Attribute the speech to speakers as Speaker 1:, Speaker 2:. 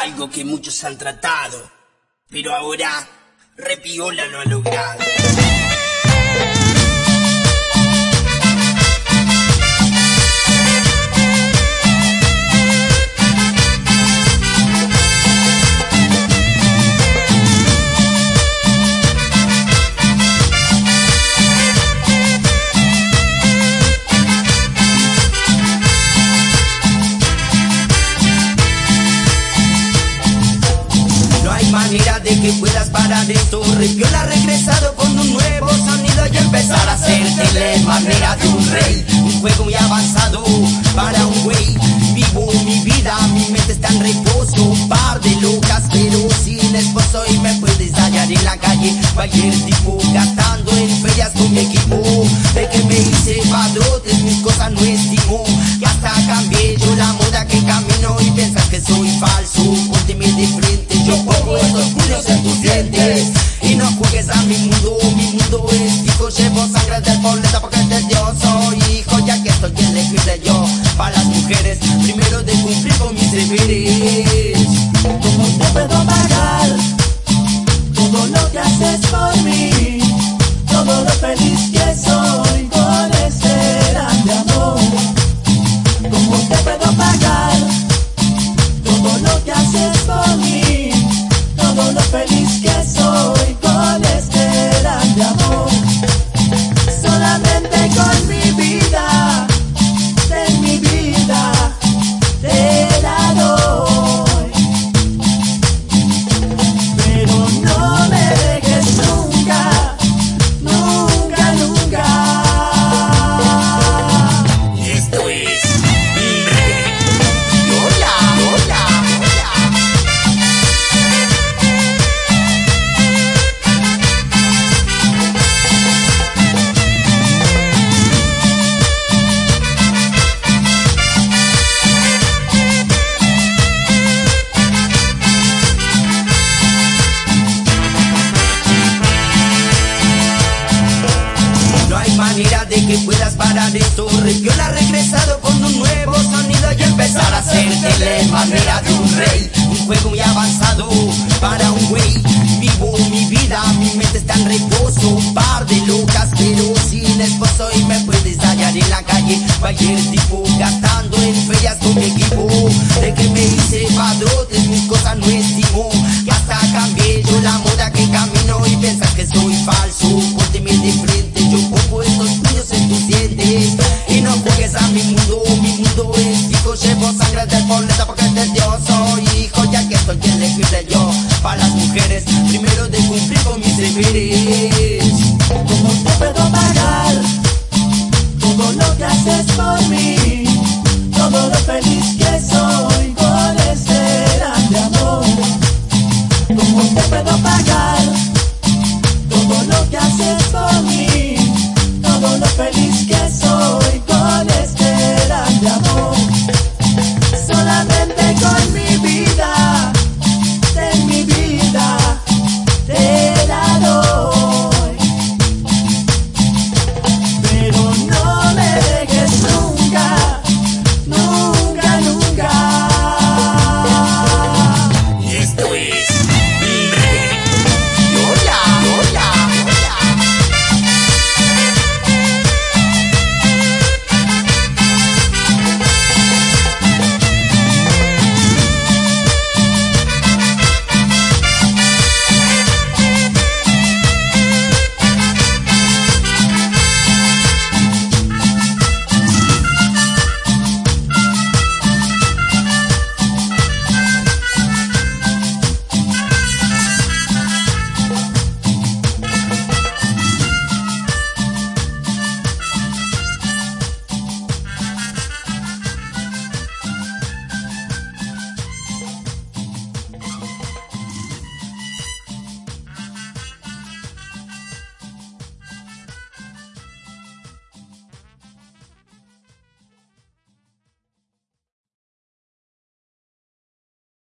Speaker 1: algo que muchos han tratado, pero ahora Repiola lo ha logrado.
Speaker 2: Manera de que puedas parar esto Reviola ha regresado con un nuevo sonido y empezar a hacerte la manera de un rey Un juego muy avanzado para un güey. Vivo mi vida, mi mente está en reposo. Un par de locas pero sin esposo Y me puedes hallar en la calle. Cualquier tipo en tus dientes Y no juegues a mi mundo, mi mundo es hijo Llevo sangre del boleta porque de Dios soy hijo Ya que estoy en elegirle yo Para las mujeres, primero de cumplir con mis deberes
Speaker 3: ¿Cómo te puedo pagar? Todo lo que haces por mí Todo lo feliz que soy con este grande amor ¿Cómo te puedo pagar? Todo lo que haces por mí
Speaker 2: manera de que puedas parar esto Reviola ha regresado con un nuevo sonido Y empezar a hacerte la manera de un rey. Un juego muy avanzado para un güey. Vivo mi vida, mi mente está en reposo. Un par de locas pero sin esposo Y me puedes hallar en la calle. Cualquier tipo gastando en ferias con mi equipo. De que me hice padrotes, mis cosas no estimo Del boleta porque de Dios. Soy hijo Ya que estoy elegible yo. Para las mujeres, primero de cumplir con mis deberes